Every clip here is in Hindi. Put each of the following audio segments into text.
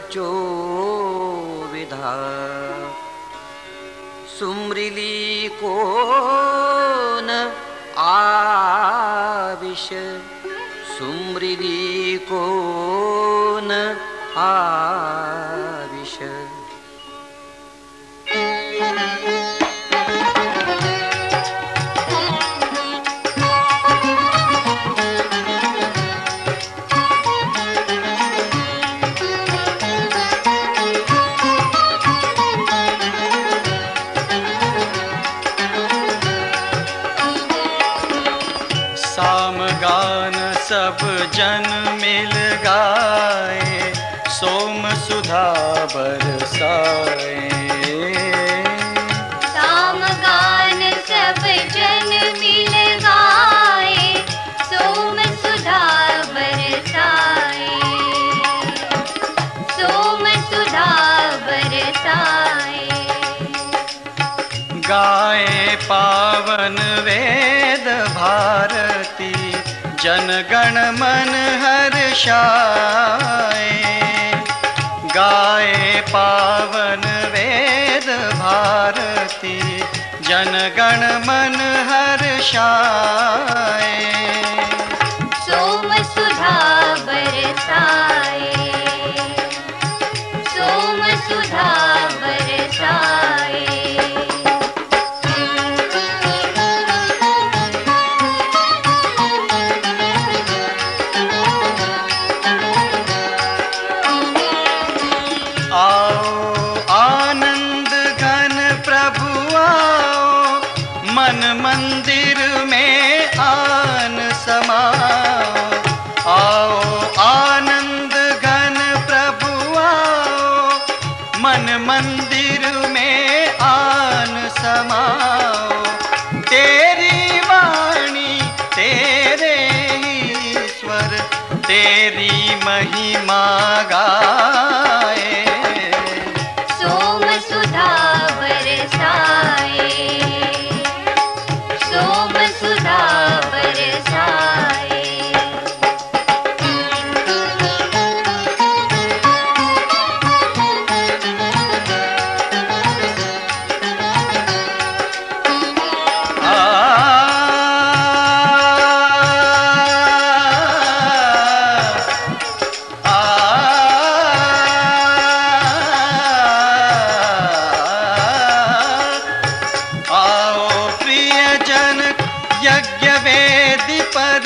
चोविधा सुमृली को न आविश। सुमृली को न आ सामगान सब जन मिल गाए सोम सुधा बरसाए। गाए पावन वेद भारती जनगण मन हर्षाए गाए पावन वेद भारती जनगण मन हर्षाए मन मंदिर में आन समाओ आओ आनंद घन प्रभु, आओ। मन मंदिर में आन समाओ तेरी वाणी तेरे स्वर, तेरी महिमा यज्ञ वेद पर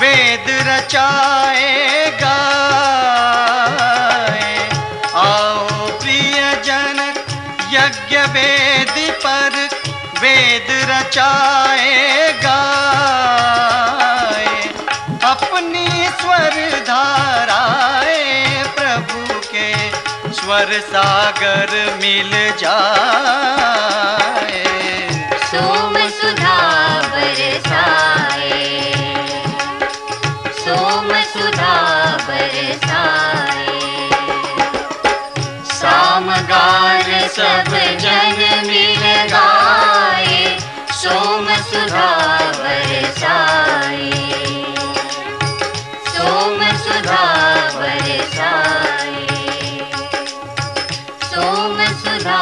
वेद रचाएगा। आओ प्रिय जन यज्ञ वेद पर वेद रचाएगा। अपनी स्वर धाराए प्रभु के स्वर सागर मिल जाए। सब जन मिल गाए सोम सुधा बरसाए सोम सुधा बरसाए सोम सुधा